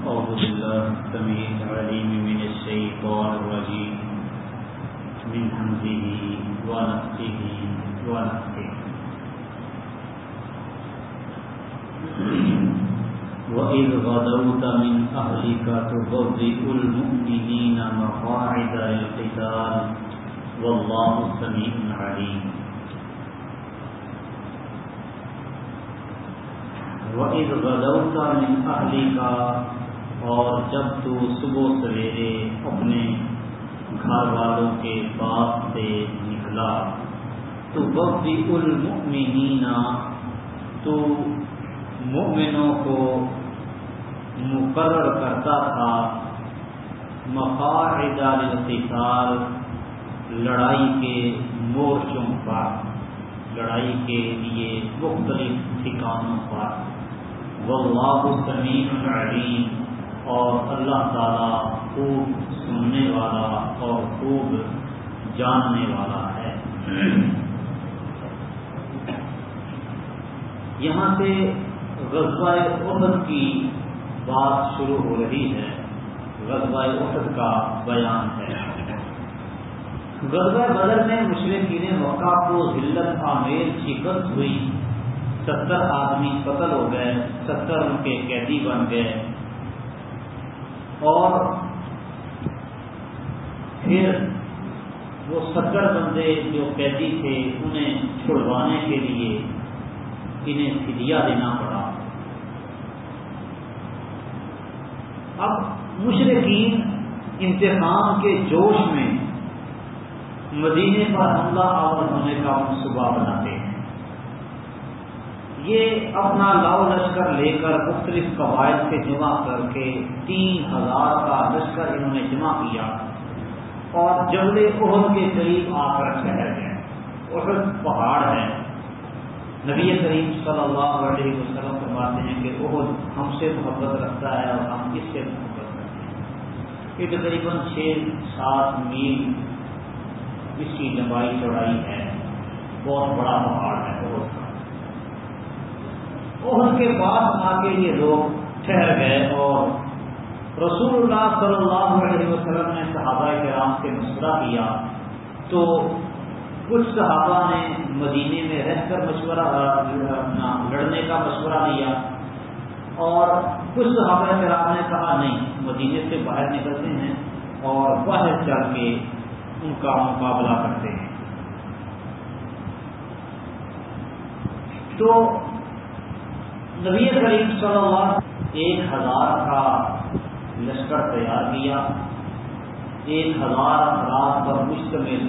أعوذ بالله السميع العليم من الشيطان الرجيم. من همزه ونفسه ونفسه وإذ غدوت من أهلك تبرئ المؤمنين مقاعد للقتال. والله سميع عليم. وَإِذْ غَدَوْتَ مِنْ أَهْلِكَ اور جب تو صبح سویرے اپنے گھر والوں کے پاس سے نکلا، تو وقتی المؤمنین تو مؤمنوں کو مقرر کرتا تھا مقاعد القتال لڑائی کے مورچوں پر، لڑائی کے لیے مختلف ٹھکانوں پر۔ واللہ سمیع علیم۔ اور اللہ تعالی خوب سننے والا اور خوب جاننے والا ہے۔ یہاں سے غزوہ احد کی بات شروع ہو رہی ہے۔ غزوہ احد کا بیان ہے۔ غزوہ بدر میں مشرقین موقع کو ذلت آمیر شکست ہوئی۔ ستر آدمی قتل ہو گئے، ستر ان کے قیدی بن گئے۔ اور پھر وہ ستر بندے جو قیدی تھے انہیں چھڑوانے کے لیے انہیں فدیہ دینا پڑا۔ اب مشرقین انتخاب کے جوش میں مدینے پر حملہ آور ہونے کا منصوبہ بناتے یہ اپنا لاؤ لشکر لے کر مختلف قواعد سے جمع کر کے تین ہزار کا لشکر انہوں نے جمع کیا اور جبل عہد کے قریب آ کر ٹھہر گئے۔ عہد پہاڑ ہے نبی کریم صلی اللہ علیہ وسلم فرماتے ہیں کہ عہد ہم سے محبت رکھتا ہے اور ہم اس سے محبت رکھتے ہیں۔ یہ تقریباً چھ سات میل اس کی لمبائی چوڑائی ہے۔ بہت بڑا پہاڑ ہے عہد کا عہد کے پاس آ کے یہ لوگ ٹھہر گئے اور رسول اللہ صلی اللہ علیہ وسلم نے صحابہ کرام سے مشورہ کیا تو کچھ صحابہ نے مدینے میں رہ کر مشورہ، اپنا لڑنے کا مشورہ دیا اور کچھ صحابہ کرام نے کہا نہیں، مدینے سے باہر نکلتے ہیں اور باہر چل کے ان کا مقابلہ کرتے ہیں۔ تو نبی کریم صلی اللہ ایک ہزار کا لشکر تیار کیا۔ ایک ہزار افراد پر مشتمل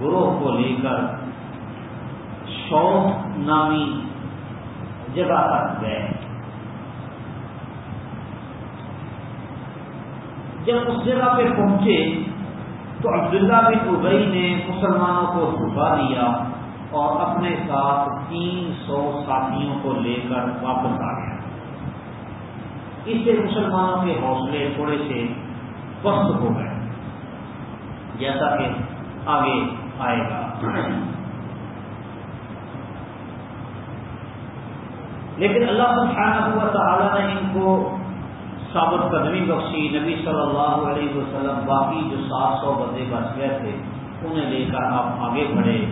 گروہ کو لے کر شوق نامی جگہ تک گئے۔ جب اس جگہ پہ پہنچے تو عبداللہ بن ابئی نے مسلمانوں کو چھپا دیا۔ اور اپنے ساتھ تین سو ساتھیوں کو لے کر واپس آ گیا۔ اس سے مسلمانوں کے حوصلے تھوڑے سے پست ہو گئے، جیسا کہ آگے آئے گا۔ لیکن اللہ سبحانہ ہوا تعالیٰ نے ان کو ثابت قدمی بخشی۔ نبی صلی اللہ علیہ وسلم باقی جو سات سو بندے بچ گئے تھے، انہیں لے کر آپ آگے بڑھے۔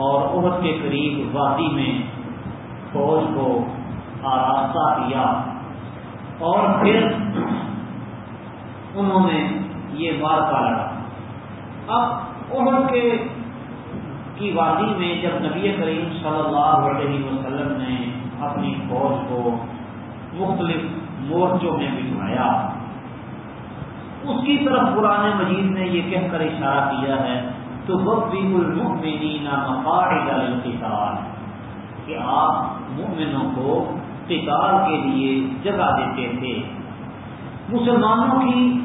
اور عہد کے قریب وادی میں فوج کو آراستہ دیا اور پھر انہوں نے یہ مارکا لڑا اب عہد کے کی وادی میں جب نبی کریم صلی اللہ علیہ وسلم نے اپنی فوج کو مختلف مورچوں میں بٹھایا، اس کی طرف پرانے مجید نے یہ کہہ کر اشارہ کیا ہے تو بقی المؤمنین مقاعد القتال، کہ آپ مومنوں کو قتال کے لیے جگہ دیتے تھے۔ مسلمانوں کی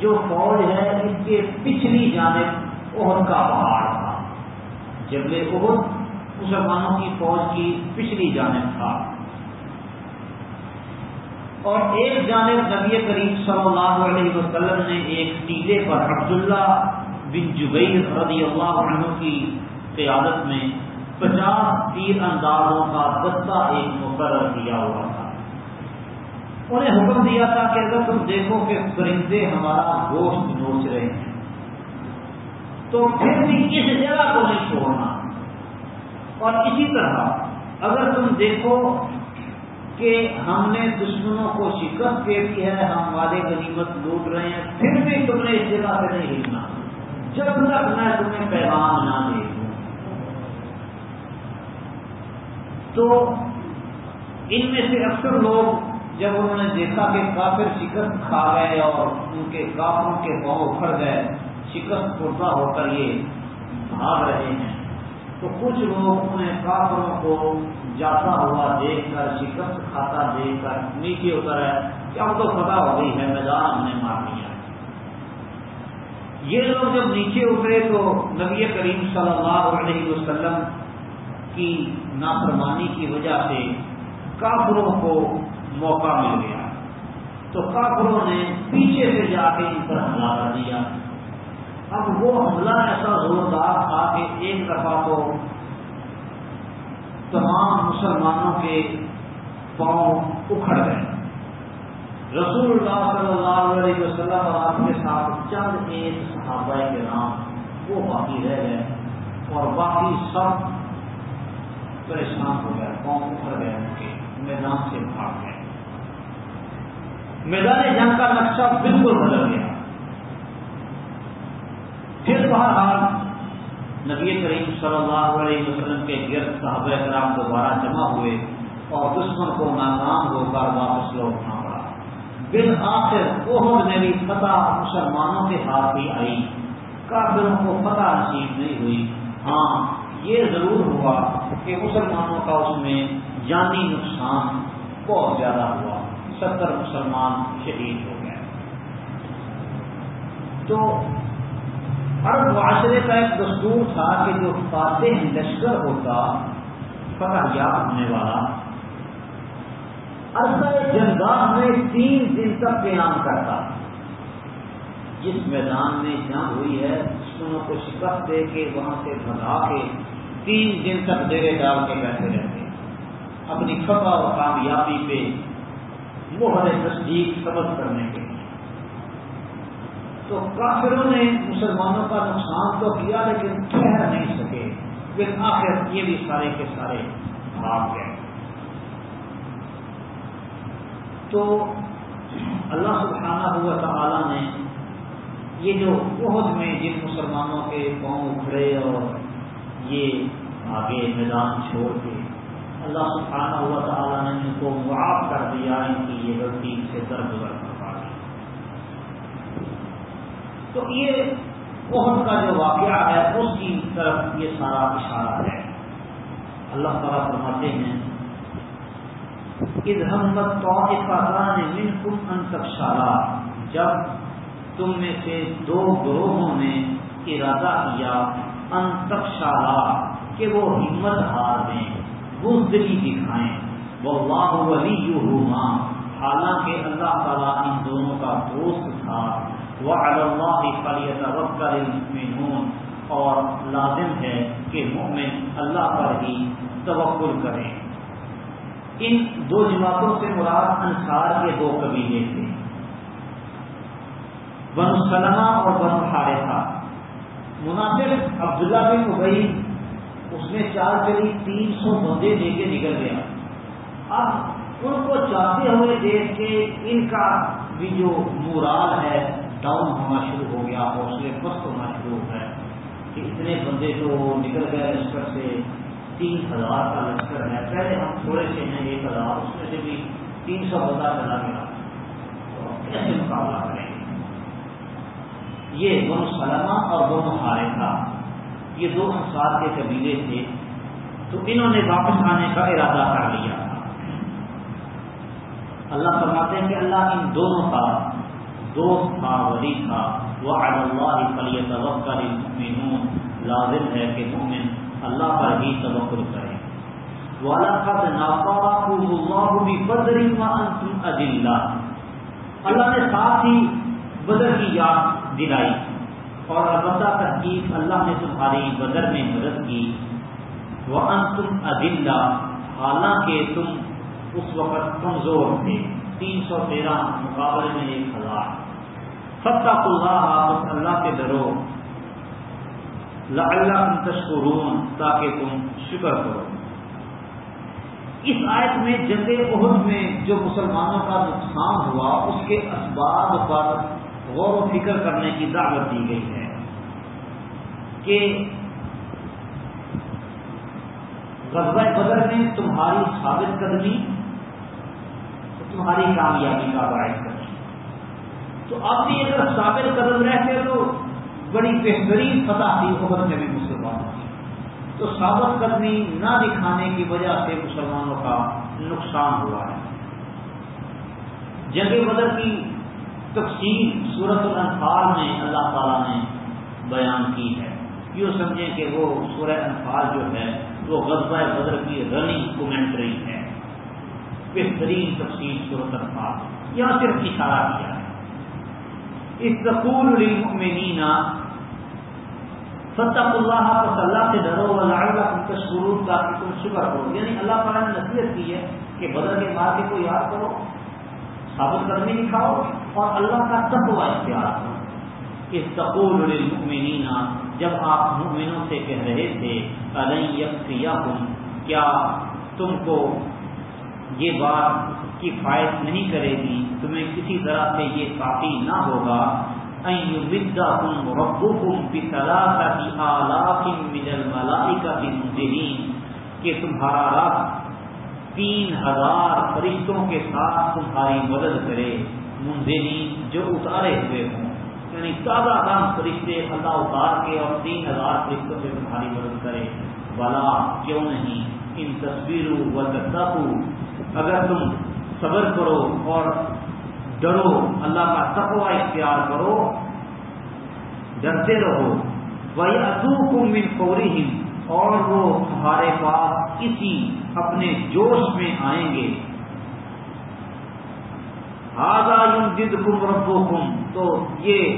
جو فوج ہے، اس کے پچھلی جانب عہد کا پہاڑ تھا۔ جبل عہد مسلمانوں کی فوج کی پچھلی جانب تھا۔ اور ایک جانب نبی کریم صلی اللہ علیہ وسلم نے ایک ٹیلے پر عبداللہ بن جبیر رضی اللہ عنہ کی قیادت میں پچاس تیر اندازوں کا دستہ ایک مقرر کیا ہوا تھا۔ انہیں حکم دیا تھا کہ اگر تم دیکھو کہ پرندے ہمارا گوشت نوچ رہے ہیں، تو پھر بھی اس جگہ کو نہیں چھوڑنا۔ اور اسی طرح اگر تم دیکھو کہ ہم نے دشمنوں کو شکست دے دی ہے، ہم والے غنیمت لوٹ رہے ہیں، پھر بھی تم نے اس جگہ سے نہیں ہلنا جب تک میں تمہیں پیغام نہ دے دوں، تو ان میں سے اکثر لوگ جب انہوں نے دیکھا کہ کافر شکست کھا گئے اور ان کے کافروں کے پاؤں اکھڑ گئے، شکست پورتا ہو کر یہ بھاگ رہے ہیں، تو کچھ لوگ انہیں کافروں کو جاتا ہوا دیکھ کر، شکست کھاتا دیکھ کر نیچے اتر ہے کہ اب تو فتح ہو گئی ہے، میدان ہم نے مار لیا یہ لوگ جب نیچے اترے تو نبی کریم صلی اللہ علیہ وسلم کی نافرمانی کی وجہ سے کافروں کو موقع مل گیا۔ تو کافروں نے پیچھے سے جا کے ان پر حملہ کر دیا۔ اب وہ حملہ ایسا زوردار تھا کہ ایک دفعہ تو تمام مسلمانوں کے پاؤں اکھڑ گئے۔ رسول اللہ صلی اللہ علیہ وسلم اور آپ کے ساتھ چند ایک صحابہ کے نام وہ باقی رہ گئے اور باقی سب پریشان ہو گئے پاؤں اکھڑ گئے، ان کے میدان سے بھاگ گئے۔ میدان جنگ کا نقشہ بالکل بدل گیا۔ پھر بہرحال نبی کریم صلی اللہ علیہ وسلم کے گرد صحابہ کرام دوبارہ جمع ہوئے اور دشمن کو ناکام ہو کر واپس لوٹنا پڑا بال آخر وہ میں بھی فتح مسلمانوں کے ہاتھ ہی آئی۔ کافروں کو فتح نصیب نہیں ہوئی۔ ہاں یہ ضرور ہوا کہ مسلمانوں کا اس میں جانی نقصان بہت زیادہ ہوا۔ ستر مسلمان شہید ہو گئے۔ تو ہر معاشرے کا ایک دستور تھا کہ جو فاتح لشکر ہوتا، فتح یاد ہونے والا عرصہ جنگاہ میں تین دن تک قیام کرتا۔ جس میدان میں جنگ ہوئی ہے دشمنوں کو شکست دے کے وہاں سے بھگا کے تین دن تک ڈیرے ڈال کے بیٹھے رہتے۔ اپنی فتح اور کامیابی پہ محر تصدیق ثبت کرنے کے تو کافروں نے مسلمانوں کا نقصان تو کیا لیکن ٹھہر نہیں سکے۔ پھر آخر یہ بھی سارے کے سارے بھاگ گئے۔ تو اللہ سبحانہ ہوا تعالیٰ نے یہ جو بہت میں جن مسلمانوں کے پاؤں اکھڑے اور یہ آگے میدان چھوڑ کے اللہ سبحانہ ہوا تعالیٰ نے ان کو معاف کر دیا ان کی یہ غلطی سے درگزر تو یہ عہد کا جو واقعہ ہے، اس کی طرف یہ سارا اشارہ ہے۔ اللہ تعالیٰ فرماتے ہیں جب تم میں سے دو گروہوں نے ارادہ کیا انتقشالا کہ وہ ہمت ہار دیں بزدلی دکھائیں۔ وہ واہ ولی حالانکہ اللہ تعالیٰ ان دونوں کا دوست تھا۔ وہ اللہ فلیت وقت المؤمنون۔ اور لازم ہے کہ مومن اللہ پر ہی توکل کریں ان دو جماعتوں سے مراد انصار کے دو قبیلے تھے۔ بن سلمہ اور بن حارثہ۔ مناسب عبداللہ بن ابئی، اس نے چار چلی تین سو بندے دے کے نکل گیا اب ان کو چاہتے ہوئے دیکھ کے ان کا بھی جو مورال ہے ڈاؤن ہونا شروع ہو گیا، حوصلے پست ہونا شروع ہو گئے کہ اتنے بندے تو نکل گئے لشکر سے۔ تین ہزار کا لشکر ہے۔ پہلے ہم تھوڑے سے ہیں ایک ہزار، اس میں سے بھی تین سو بندہ چلا گیا تو کیسے مقابلہ کریں گے؟ یہ بن سلمہ اور بن ہارے تھا یہ دو انسار کے قبیلے تھے۔ تو انہوں نے واپس آنے کا ارادہ کر لیا۔ تھا اللہ فرماتے ہیں کہ اللہ ان دونوں کا، دوست تھا ولی تھا وہ اللہ فلیت توقع لازم ہے کہ مومن اللہ پر ہی توقل کرے اللہ نے ساتھ ہی بدر کی یاد دلائی۔ اور البتہ تحقیق اللہ نے تمہاری بدر میں مدد کی۔ وہ ان تم حالانکہ تم اس وقت کمزور تھے۔ تین سو تیرہ مقابلے میں ایک ہزار۔ فتح اللہ آپ اللہ کے ڈرو۔ اللہ تشکرون تاکہ تم شکر کرو۔ اس آیت میں جنگ عہد میں جو مسلمانوں کا نقصان ہوا، اس کے اسباب پر غور و فکر کرنے کی دعوت دی گئی ہے کہ غزوہ بدر میں تمہاری ثابت قدمی تمہاری کامیابی کا باعث کرتی تو اب بھی اگر ثابت قدم رہتے تو بڑی بہترین فتح تھی عہد میں بھی مسلمانوں کی۔ تو ثابت قدمی نہ دکھانے کی وجہ سے مسلمانوں کا نقصان ہوا ہے۔ جنگ بدر کی تقسیم صورت الانفال میں اللہ تعالیٰ نے بیان کی ہے۔ یوں سمجھیں کہ وہ سورہ انفال جو ہے، وہ غزبۂ بدر کی رننگ کومنٹری ہے۔ بہترین تفصیل صورت انفال، یہاں صرف اشارہ کیا ہے۔ استقول للمؤمنین فتح اللہ پس اللہ سے ڈرو اللہ تشکرون تاکہ تم شکر کرو۔ یعنی اللہ تعالیٰ نے نصیحت کی ہے کہ بدر کے مارکے کو یاد کرو، ثابت قدمی دکھاؤ اور اللہ کا تقوی اختیار کرو۔ استقول للمؤمنین، جب آپ مؤمنوں سے کہہ رہے تھے، الن یکفیکم کیا تم کو یہ بات کفایت نہیں کرے گی؟ تمہیں کسی طرح سے یہ کافی نہ ہوگا؟ ربكم بثلاثه آلاف من کہ تمہارا رب تین ہزار فرشتوں کے ساتھ تمہاری مدد کرے منزلین جو اتارے ہوئے ہوں۔ یعنی تازہ دم فرشتے اللہ اتار کے اور تین ہزار فرشتوں سے تمہاری مدد کرے۔ بلا، کیوں نہیں؟ ان تصویروں و اگر تم صبر کرو اور ڈرو، اللہ کا تقوی اختیار کرو، ڈرتے رہو۔ وہی ادو من فوری اور وہ تمہارے پاس اسی اپنے جوش میں آئیں گے۔ ہاضا یون جد کم ربو کم تو یہ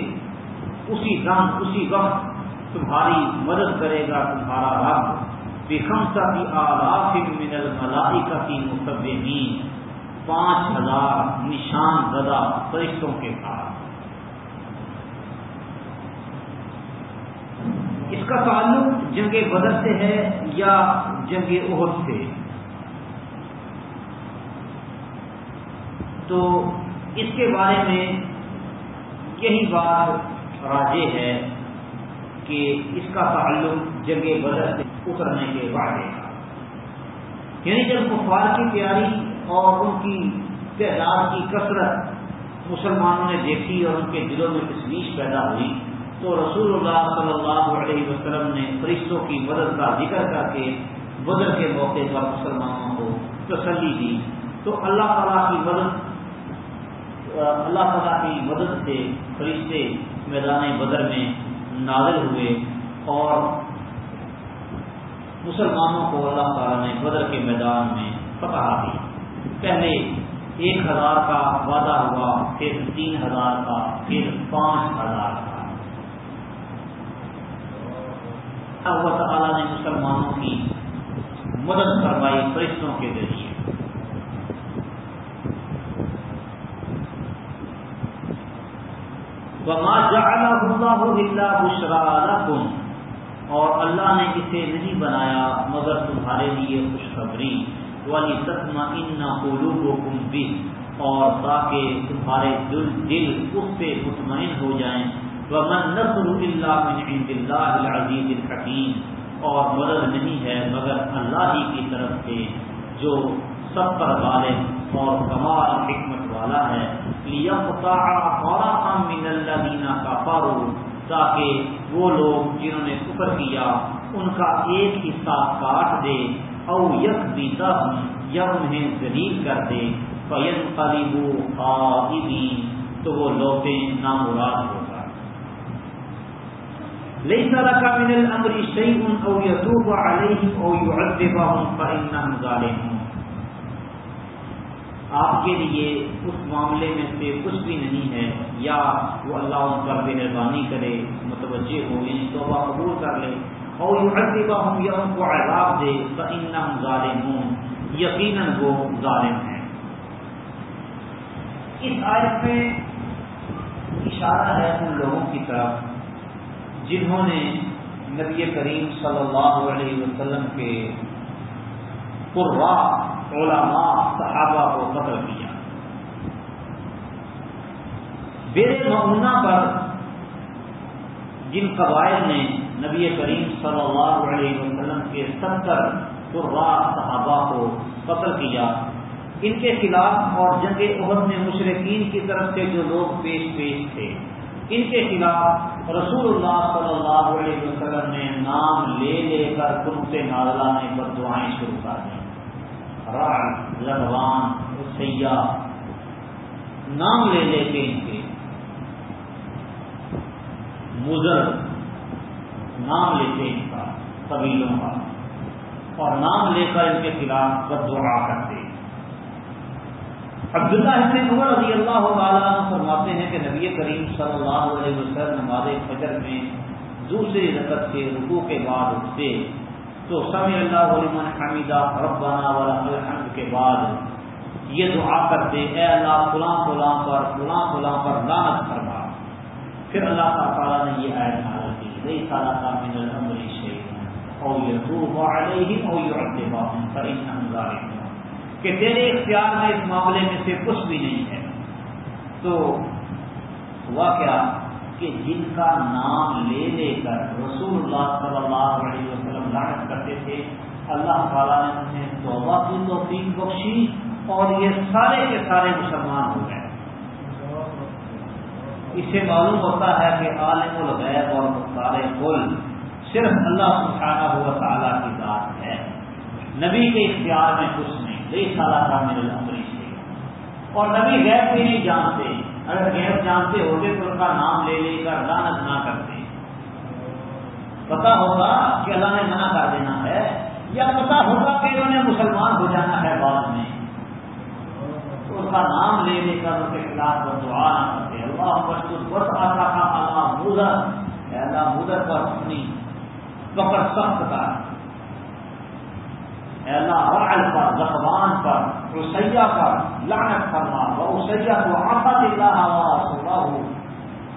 اسی دم اسی وقت تمہاری مدد کرے گا تمہارا رب۔ بکم سا کی آلاف من الملائی کا کی پانچ ہزار نشان زدہ فرشتوں کے ساتھ۔ اس کا تعلق جنگ بدر سے ہے یا جنگ عہد سے؟ تو اس کے بارے میں یہی بات راجے ہے کہ اس کا تعلق جنگ بدر سے اترنے کے وعدے کا یعنی جب کفار کی تیاری اور ان کی تعداد کی کثرت مسلمانوں نے دیکھی اور ان کے دلوں میں تشویش پیدا ہوئی، تو رسول اللہ صلی اللہ علیہ وسلم نے فرشتوں کی مدد کا ذکر کر کے بدر کے موقع پر مسلمانوں کو تسلی دی۔ تو اللہ تعالیٰ کی مدد، اللہ تعالیٰ کی مدد سے فرشتے میدان بدر میں نازل ہوئے اور مسلمانوں کو اللہ تعالیٰ نے بدر کے میدان میں فتح دی۔ پہلے ایک ہزار کا وعدہ ہوا، پھر تین ہزار کا، پھر پانچ ہزار کا۔ اللہ تعالیٰ نے مسلمانوں کی مدد کروائی فرشتوں کے ذریعے۔ اور اللہ نے اسے نہیں بنایا مگر تمہارے لیے خوشخبری۔ والی سطما ان قلوبكم اور تاکہ تمہارے دل دل اس سے مطمئن ہو جائیں۔ ومن نصر الا من عند الله العزيز الحكيم۔ اور مدد نہیں ہے مگر اللہ ہی کی طرف سے، جو سب پر غالب اور کمال حکمت والا ہے۔ من الذين كفروا، تاکہ وہ لوگ جنہوں نے کفر کیا، ان کا ایک حصہ کاٹ دے۔ او یک بیتا یا انہیں ذلیل کر دے فین قلیبو خائبین تو وہ لوٹے نامراد ہوگا لیس لك من الامر شيء او يتوب عليهم او يعذبهم فانهم ظالمون۔ آپ کے لیے اس معاملے میں سے کچھ بھی نہیں ہے، یا وہ اللہ ان پر مہربانی کرے، متوجہ ہو یعنی توبہ قبول کر لے اور يعذبهم یا ان کو عذاب دے فانهم ظالمون۔ یقیناً وہ ظالم ہیں۔ اس آیت میں اشارہ ہے ان لوگوں کی طرف، جنہوں نے نبی کریم صلی اللہ علیہ وسلم کے قرا علماء، صحابہ کو قتل کیا۔ بے معمونہ پر جن قبائل نے نبی کریم صلی اللہ علیہ وسلم کے ستر قرا صحابہ کو قتل کیا۔ ان کے خلاف اور جنگ عہد میں مشرقین کی طرف سے جو لوگ پیش پیش تھے، ان کے خلاف رسول اللہ صلی اللہ علیہ وسلم نے نام لے لے کر کن سے نازلہ پر دعائیں شروع کر دیں راج لگوان سیاح نام لے لے کے ان کے۔ مزر نام لیتے ان کا، قبیلوں کا۔ اور نام لے کر ان کے خلاف بد دعا کرتے عبداللہ ابن عمر رضی اللہ تعالیٰ فرماتے ہیں کہ نبی کریم صلی اللہ علیہ وسلم نماز فجر میں دوسری رقط سے رکو کے بعد اٹھتے تو سمی اللہ علم حمیدہ ربانہ والا الحمد کے بعد یہ دعا کرتے، اے اللہ فلاں فلاں پر، فلاں فلاں پر لانت فرما۔ پھر اللہ تعالیٰ نے یہ عائد نازل کی کا من الامر شیخ او یتوب علیہم او یعذبہم فإنہم ظالمون. کہ تیرے اختیار میں اس معاملے میں سے کچھ بھی نہیں ہے۔ تو ہوا کیا کہ جن کا نام لے لے کر رسول اللہ صلی اللہ علیہ وسلم لانت کرتے تھے، اللہ تعالیٰ نے انہیں توبہ کی توفیق بخشی اور یہ سارے کے سارے مسلمان ہو اس سے معلوم ہوتا ہے کہ عالم الغیب اور مختار کل صرف اللہ سبحانہ ہوا تعالیٰ کی ذات ہے۔ نبی کے اختیار میں کچھ نہیں نہیں سالہ تھا میرے امریش سے اور نبی غیر بھی نہیں جانتے، اگر غیر جانتے ہوتے تو ان کا نام لے لے کر لانت نہ کرتے۔ پتا ہوگا کہ اللہ نے منع کر دینا ہے، یا پتا ہوگا کہ انہوں نے مسلمان ہو جانا ہے بعد میں۔ تو اس کا نام لے لے کر ان کے خلاف دعا نہ کرتے۔ اللہ مشکل آتا تھا اللہ مدر اللہ مدر پر اپنی پکڑ سخت کا اللہ رعل پر زخبان پر رسیہ پر لعنت فرما وہ رسیہ کو آفت اللہ صبح ہو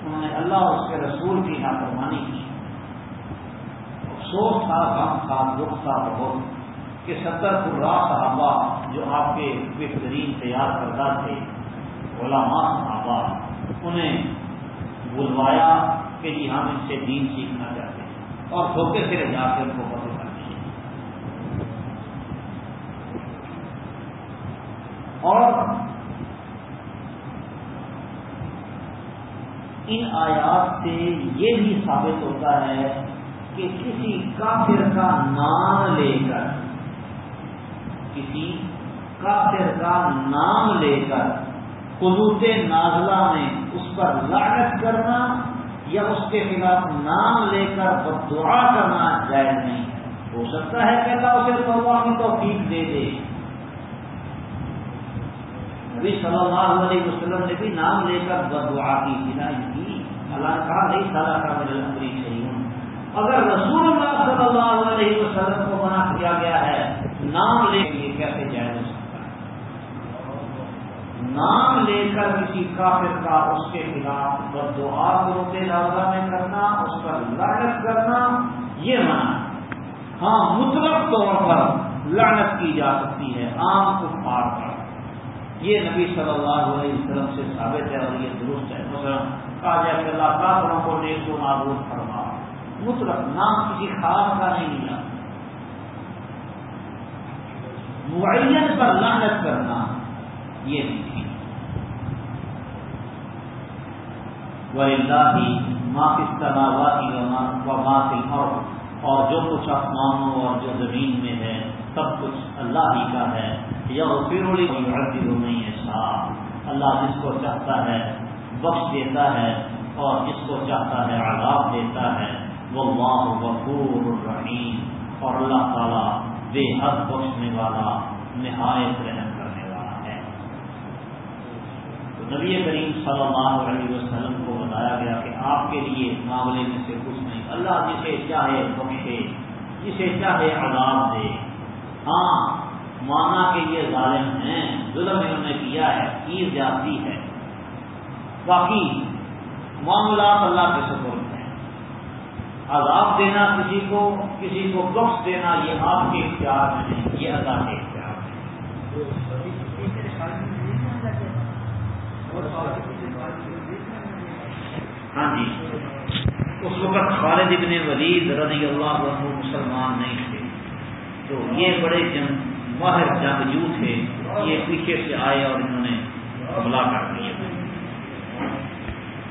انہوں نے اللہ اس کے رسول کی نافرمانی کی افسوس تھا غم تھا دکھ تھا بہت کہ ستر قرا صحابہ جو آپ کے بہترین تیار کردہ تھے، علماء صحابہ انہیں بلوایا کہ جی ہم ان سے دین سیکھنا چاہتے ہیں اور دھوکے سے جا کے ان کو بدل اچھا اور ان آیات سے یہ بھی ثابت ہوتا ہے کہ کسی کافر کا نام لے کر، کسی کافر کا نام لے کر قدوت نازلہ میں اس پر لاگت کرنا یا اس کے خلاف نام لے کر دعا کرنا جائز نہیں ہو سکتا ہے کہ اللہ اسے توبہ کی توفیق دے دے۔ نبی صلی اللہ علیہ وسلم نے بھی نام لے کر دعا کی ہدایت کی اللہ کہا، نہیں سارا کا میرے لمبری صحیح ہوں۔ اگر رسول اللہ صلی اللہ علیہ وسلم کو منع کیا گیا ہے نام لے کے کیسے جائز ہو سکتا ہے نام لے کر کسی کافر کا اس کے خلاف بد دعا روتے راضا میں کرنا، اس پر لانت کرنا، یہ منع ہاں مطلب طور پر لانت کی جا سکتی ہے، عام کفار پر۔ یہ نبی صلی اللہ علیہ وسلم سے ثابت ہے اور یہ درست ہے۔ مثلا کہا جائے کہ اللہ کافروں کو نیک کو معروف فرما۔ مطلق نام کسی خاص کا نہیں ملا معین پر لانت کرنا، یہ نہیں۔ تھی وہ اللہ ہی ماں کس طرح اور اور جو کچھ آسمانوں اور جو زمین میں ہے، سب کچھ اللہ ہی کا ہے۔ یا پھر نہیں ہے صاف اللہ جس کو چاہتا ہے، بخش دیتا ہے، اور جس کو چاہتا ہے، عذاب دیتا ہے۔ وہ اللہ غفور الرحیم اور اللہ تعالیٰ بے حد بخشنے والا، نہایت رحم کرنے والا ہے تو نبی کریم صلی اللہ علیہ وسلم کو بتایا گیا کہ آپ کے لیے معاملے میں سے کچھ نہیں۔ اللہ جسے چاہے بخشے، جسے چاہے عذاب دے۔ ہاں مانا کہ یہ ظالم ہیں، ظلم انہوں نے کیا ہے عید جاتی ہے۔ باقی معاملات اللہ کے سپرد ہیں۔ عذاب دینا کسی کو کسی کو بخش دینا یہ آپ کے اختیار میں نہیں، یہ اللہ کے اختیار میں۔ ہاں جی۔ اس وقت خالد ابن ولید رضی اللہ عنہ مسلمان نہیں تھے۔ تو یہ بڑے جنگ ماہر جنگجو تھے۔ یہ پیچھے سے آئے اور انہوں نے حملہ کر دیا۔